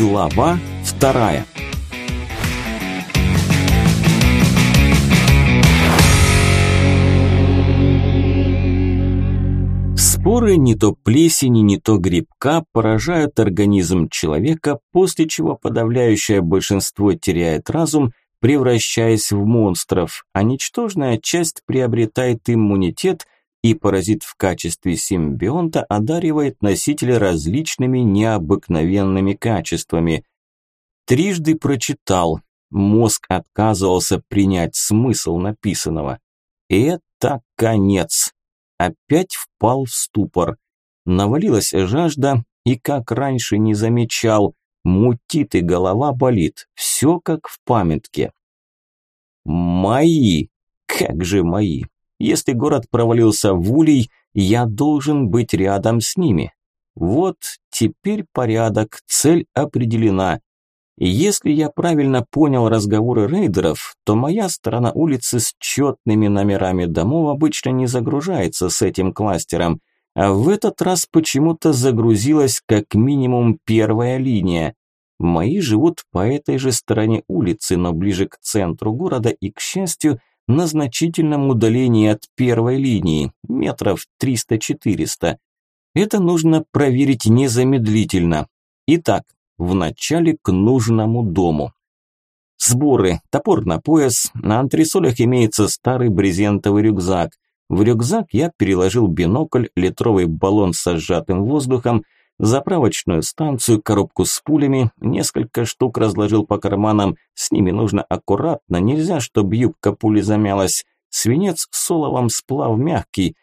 Глава вторая. Споры не то плесени, не то грибка поражают организм человека, после чего подавляющее большинство теряет разум, превращаясь в монстров, а ничтожная часть приобретает иммунитет и паразит в качестве симбионта одаривает носителя различными необыкновенными качествами. Трижды прочитал, мозг отказывался принять смысл написанного. Это конец. Опять впал в ступор. Навалилась жажда, и как раньше не замечал, мутит и голова болит, все как в памятке. Мои, как же мои, если город провалился в улей, я должен быть рядом с ними. Вот теперь порядок, цель определена. Если я правильно понял разговоры рейдеров, то моя сторона улицы с четными номерами домов обычно не загружается с этим кластером, а в этот раз почему-то загрузилась как минимум первая линия. Мои живут по этой же стороне улицы, но ближе к центру города и, к счастью, на значительном удалении от первой линии, метров 300-400. Это нужно проверить незамедлительно. Итак, вначале к нужному дому. Сборы. Топор на пояс. На антресолях имеется старый брезентовый рюкзак. В рюкзак я переложил бинокль, литровый баллон со сжатым воздухом, заправочную станцию, коробку с пулями, несколько штук разложил по карманам, с ними нужно аккуратно, нельзя, чтобы юбка пули замялась. Свинец с оловом сплав мягкий.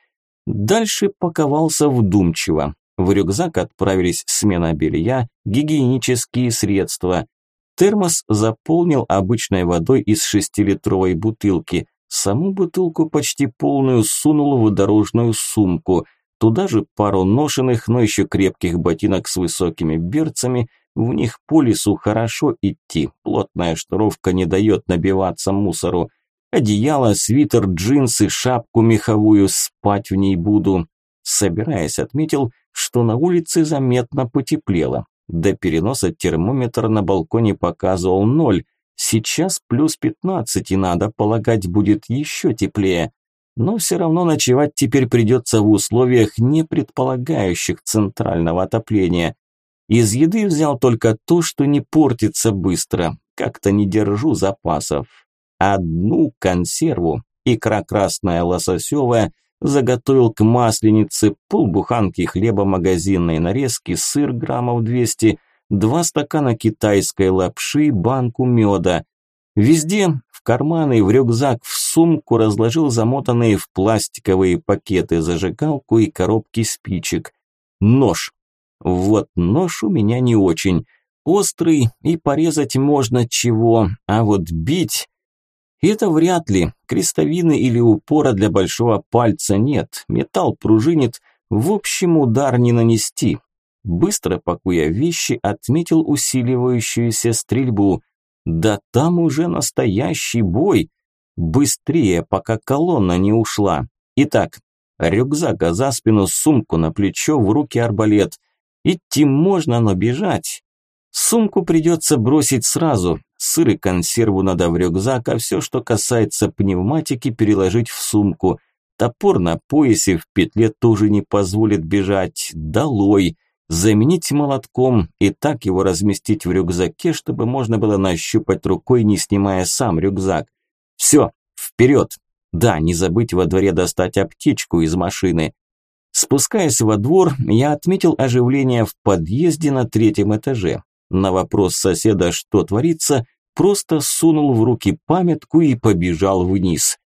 Дальше паковался вдумчиво. В рюкзак отправились смена белья, гигиенические средства. Термос заполнил обычной водой из шестилитровой бутылки. Саму бутылку почти полную сунул в дорожную сумку – Туда же пару ношенных, но еще крепких ботинок с высокими берцами. В них по лесу хорошо идти. Плотная шнуровка не дает набиваться мусору. Одеяло, свитер, джинсы, шапку меховую, спать в ней буду. Собираясь, отметил, что на улице заметно потеплело. До переноса термометр на балконе показывал ноль. Сейчас плюс пятнадцать, и надо полагать, будет еще теплее но все равно ночевать теперь придется в условиях, не предполагающих центрального отопления. Из еды взял только то, что не портится быстро, как-то не держу запасов. Одну консерву, икра красная лососевая, заготовил к масленице, полбуханки хлеба магазинной нарезки, сыр граммов 200, два стакана китайской лапши, банку меда. Везде, карманы, в рюкзак, в сумку разложил замотанные в пластиковые пакеты зажигалку и коробки спичек. Нож. Вот нож у меня не очень. Острый и порезать можно чего, а вот бить... Это вряд ли. Крестовины или упора для большого пальца нет. Металл пружинит. В общем, удар не нанести. Быстро пакуя вещи, отметил усиливающуюся стрельбу. Да там уже настоящий бой. Быстрее, пока колонна не ушла. Итак, рюкзак за спину, сумку на плечо, в руки арбалет. Идти можно, но бежать. Сумку придется бросить сразу. Сыр и консерву надо в рюкзак, а все, что касается пневматики, переложить в сумку. Топор на поясе в петле тоже не позволит бежать. Долой заменить молотком и так его разместить в рюкзаке, чтобы можно было нащупать рукой, не снимая сам рюкзак. Все, вперед! Да, не забыть во дворе достать аптечку из машины. Спускаясь во двор, я отметил оживление в подъезде на третьем этаже. На вопрос соседа, что творится, просто сунул в руки памятку и побежал вниз.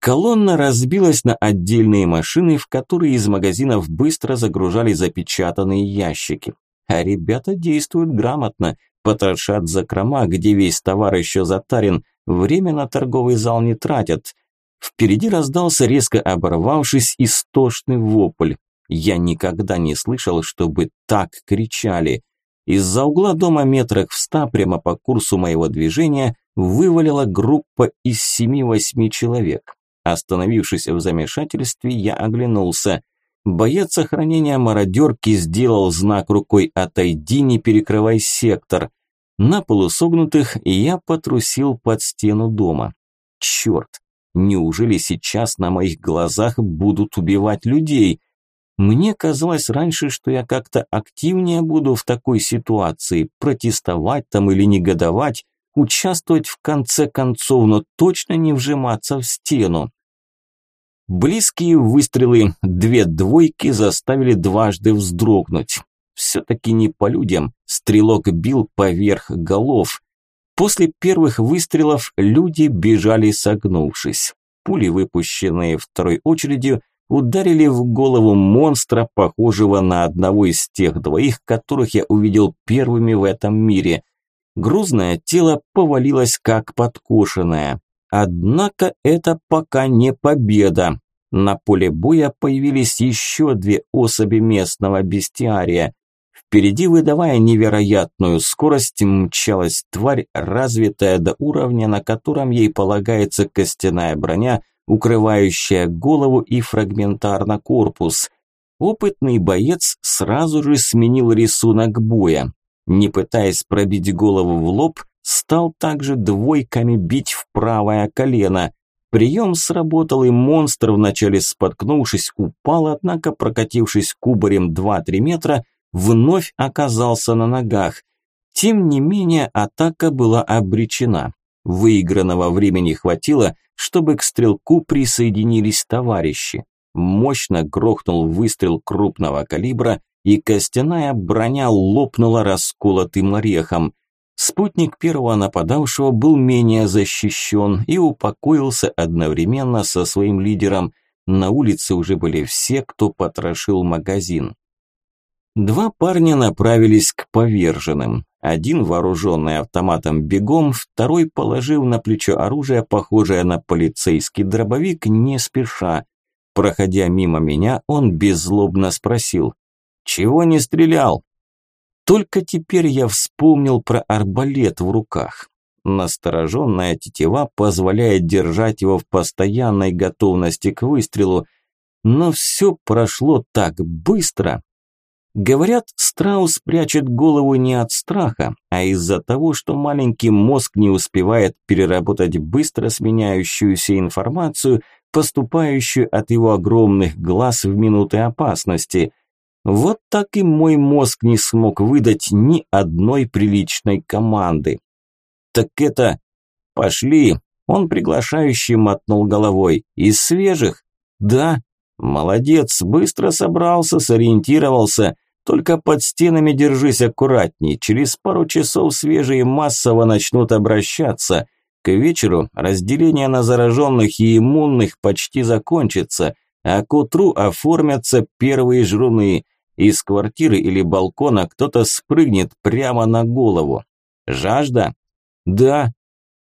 Колонна разбилась на отдельные машины, в которые из магазинов быстро загружали запечатанные ящики. А ребята действуют грамотно, потрошат закрома, где весь товар еще затарен, время на торговый зал не тратят. Впереди раздался резко оборвавшись истошный вопль. Я никогда не слышал, чтобы так кричали. Из-за угла дома метрах в ста прямо по курсу моего движения вывалила группа из семи-восьми человек. Остановившись в замешательстве, я оглянулся. Боец охранения мародерки сделал знак рукой «Отойди, не перекрывай сектор». На полусогнутых я потрусил под стену дома. Черт, неужели сейчас на моих глазах будут убивать людей? Мне казалось раньше, что я как-то активнее буду в такой ситуации, протестовать там или негодовать, участвовать в конце концов, но точно не вжиматься в стену. Близкие выстрелы, две двойки заставили дважды вздрогнуть. Все-таки не по людям, стрелок бил поверх голов. После первых выстрелов люди бежали согнувшись. Пули, выпущенные второй очередью, ударили в голову монстра, похожего на одного из тех двоих, которых я увидел первыми в этом мире. Грузное тело повалилось как подкошенное. Однако это пока не победа. На поле боя появились еще две особи местного бестиария. Впереди, выдавая невероятную скорость, мчалась тварь, развитая до уровня, на котором ей полагается костяная броня, укрывающая голову и фрагментарно корпус. Опытный боец сразу же сменил рисунок боя. Не пытаясь пробить голову в лоб, стал также двойками бить в правое колено. Прием сработал, и монстр, вначале споткнувшись, упал, однако, прокатившись кубарем 2-3 метра, вновь оказался на ногах. Тем не менее, атака была обречена. Выигранного времени хватило, чтобы к стрелку присоединились товарищи. Мощно грохнул выстрел крупного калибра, и костяная броня лопнула расколотым орехом. Спутник первого нападавшего был менее защищен и упокоился одновременно со своим лидером. На улице уже были все, кто потрошил магазин. Два парня направились к поверженным. Один вооруженный автоматом бегом, второй, положив на плечо оружие, похожее на полицейский дробовик, не спеша. Проходя мимо меня, он беззлобно спросил, «Чего не стрелял?» Только теперь я вспомнил про арбалет в руках. Настороженная тетива позволяет держать его в постоянной готовности к выстрелу, но все прошло так быстро. Говорят, страус прячет голову не от страха, а из-за того, что маленький мозг не успевает переработать быстро сменяющуюся информацию, поступающую от его огромных глаз в минуты опасности. Вот так и мой мозг не смог выдать ни одной приличной команды. Так это... Пошли. Он приглашающий мотнул головой. Из свежих? Да. Молодец, быстро собрался, сориентировался. Только под стенами держись аккуратней. Через пару часов свежие массово начнут обращаться. К вечеру разделение на зараженных и иммунных почти закончится, а к утру оформятся первые жруны. Из квартиры или балкона кто-то спрыгнет прямо на голову. Жажда? Да.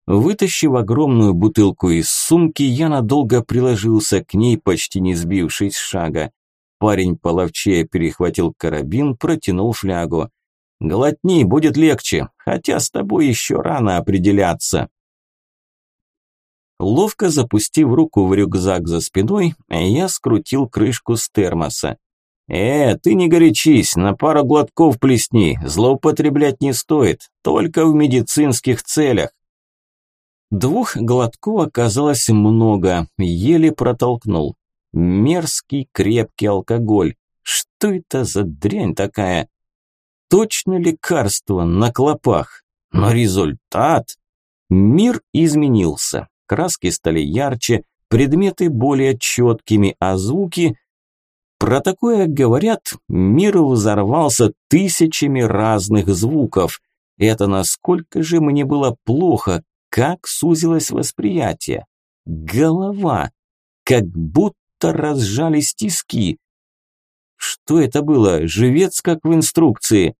Вытащив огромную бутылку из сумки, я надолго приложился к ней, почти не сбившись с шага. Парень половчее перехватил карабин, протянул флягу. «Глотни, будет легче, хотя с тобой еще рано определяться». Ловко запустив руку в рюкзак за спиной, я скрутил крышку с термоса. «Э, ты не горячись, на пару глотков плесни, злоупотреблять не стоит, только в медицинских целях». Двух глотков оказалось много, еле протолкнул. Мерзкий крепкий алкоголь. Что это за дрянь такая? Точно лекарство на клопах. Но результат... Мир изменился. Краски стали ярче, предметы более четкими, а звуки про такое говорят, мир взорвался тысячами разных звуков. Это насколько же мне было плохо, как сузилось восприятие. Голова. Как будто разжались тиски. Что это было? Живец, как в инструкции.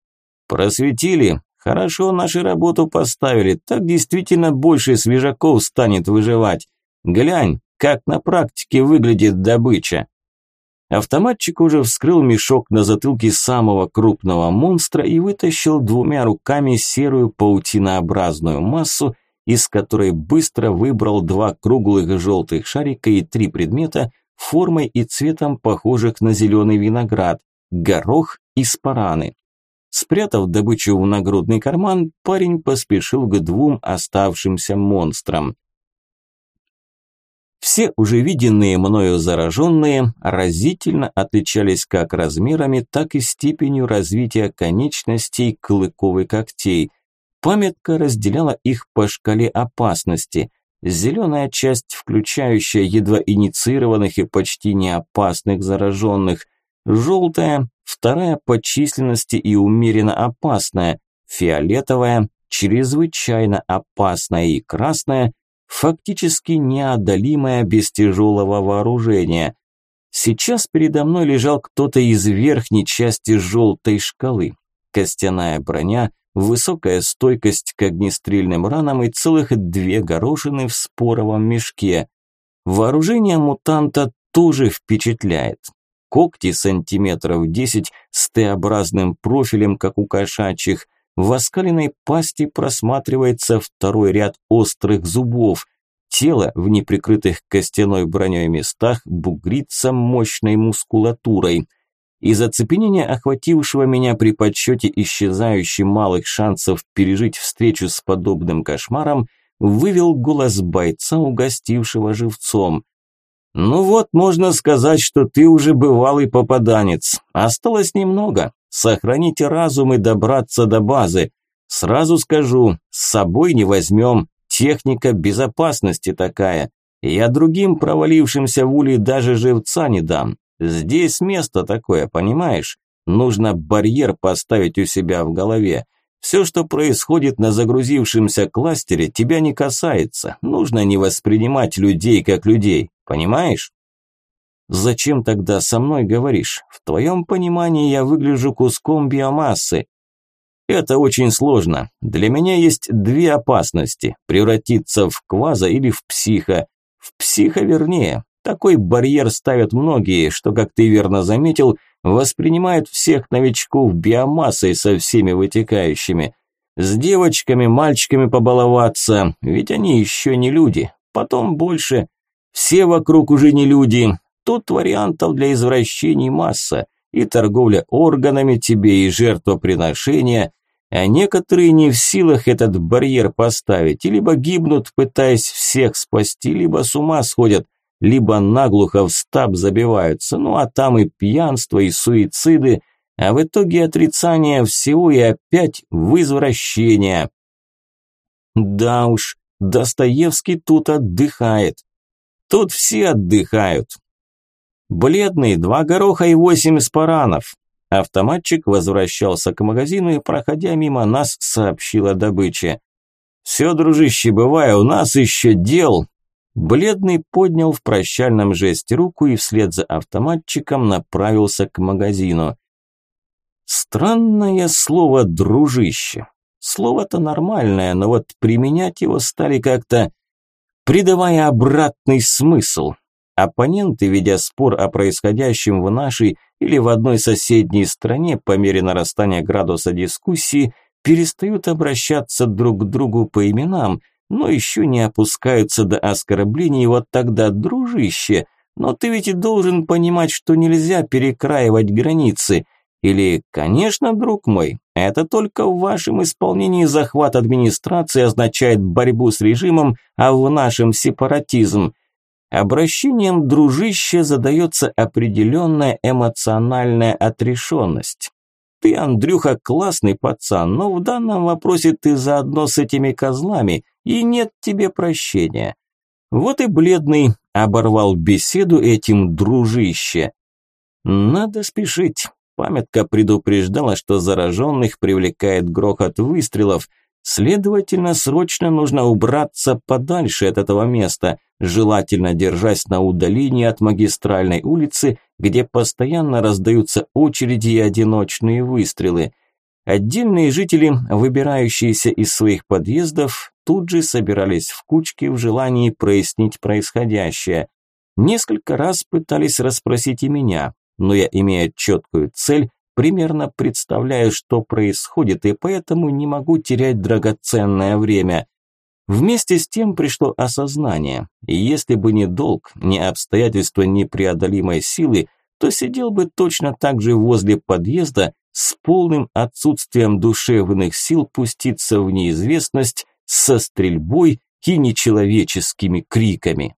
Просветили. Хорошо нашу работу поставили. Так действительно больше свежаков станет выживать. Глянь, как на практике выглядит добыча. Автоматчик уже вскрыл мешок на затылке самого крупного монстра и вытащил двумя руками серую паутинообразную массу, из которой быстро выбрал два круглых желтых шарика и три предмета, формой и цветом похожих на зеленый виноград, горох и спараны. Спрятав добычу в нагрудный карман, парень поспешил к двум оставшимся монстрам. Все уже виденные мною зараженные разительно отличались как размерами, так и степенью развития конечностей клыков и когтей. Памятка разделяла их по шкале опасности. Зеленая часть, включающая едва инициированных и почти неопасных зараженных. Желтая, вторая по численности и умеренно опасная. Фиолетовая, чрезвычайно опасная и красная – фактически неодолимая без тяжелого вооружения. Сейчас передо мной лежал кто-то из верхней части желтой шкалы. Костяная броня, высокая стойкость к огнестрельным ранам и целых две горошины в споровом мешке. Вооружение мутанта тоже впечатляет. Когти сантиметров 10 с Т-образным профилем, как у кошачьих, в оскаленной пасти просматривается второй ряд острых зубов. Тело в неприкрытых костяной броней местах бугрится мощной мускулатурой. Из оцепенения, охватившего меня при подсчете исчезающих малых шансов пережить встречу с подобным кошмаром, вывел голос бойца, угостившего живцом. «Ну вот, можно сказать, что ты уже бывалый попаданец. Осталось немного. Сохраните разум и добраться до базы. Сразу скажу, с собой не возьмем. Техника безопасности такая. Я другим провалившимся в улей даже живца не дам. Здесь место такое, понимаешь? Нужно барьер поставить у себя в голове. Все, что происходит на загрузившемся кластере, тебя не касается. Нужно не воспринимать людей как людей, понимаешь? Зачем тогда со мной говоришь? В твоем понимании я выгляжу куском биомассы. Это очень сложно. Для меня есть две опасности. Превратиться в кваза или в психа. В психа вернее. Такой барьер ставят многие, что, как ты верно заметил, воспринимают всех новичков биомассой со всеми вытекающими. С девочками, мальчиками побаловаться, ведь они еще не люди. Потом больше. Все вокруг уже не люди, Тут вариантов для извращений масса, и торговля органами тебе, и жертвоприношения, а некоторые не в силах этот барьер поставить, и либо гибнут, пытаясь всех спасти, либо с ума сходят, либо наглухо в стаб забиваются, ну а там и пьянство, и суициды, а в итоге отрицание всего и опять в. Да уж, Достоевский тут отдыхает. Тут все отдыхают, Бледный, два гороха и восемь спаранов. Автоматчик возвращался к магазину и, проходя мимо нас, сообщил о добыче. «Все, дружище, бывая, у нас еще дел!» Бледный поднял в прощальном жесте руку и вслед за автоматчиком направился к магазину. Странное слово «дружище». Слово-то нормальное, но вот применять его стали как-то, придавая обратный смысл. Оппоненты, ведя спор о происходящем в нашей или в одной соседней стране по мере нарастания градуса дискуссии, перестают обращаться друг к другу по именам, но еще не опускаются до оскорблений, вот тогда, дружище, но ты ведь и должен понимать, что нельзя перекраивать границы. Или, конечно, друг мой, это только в вашем исполнении захват администрации означает борьбу с режимом, а в нашем сепаратизм – Обращением дружище задается определенная эмоциональная отрешенность. Ты, Андрюха, классный пацан, но в данном вопросе ты заодно с этими козлами, и нет тебе прощения. Вот и бледный оборвал беседу этим дружище. Надо спешить. Памятка предупреждала, что зараженных привлекает грохот выстрелов – Следовательно, срочно нужно убраться подальше от этого места, желательно держась на удалении от магистральной улицы, где постоянно раздаются очереди и одиночные выстрелы. Отдельные жители, выбирающиеся из своих подъездов, тут же собирались в кучки в желании прояснить происходящее. Несколько раз пытались расспросить и меня, но я, имея четкую цель, примерно представляю, что происходит, и поэтому не могу терять драгоценное время. Вместе с тем пришло осознание, и если бы не долг, не обстоятельства непреодолимой силы, то сидел бы точно так же возле подъезда с полным отсутствием душевных сил пуститься в неизвестность со стрельбой и нечеловеческими криками.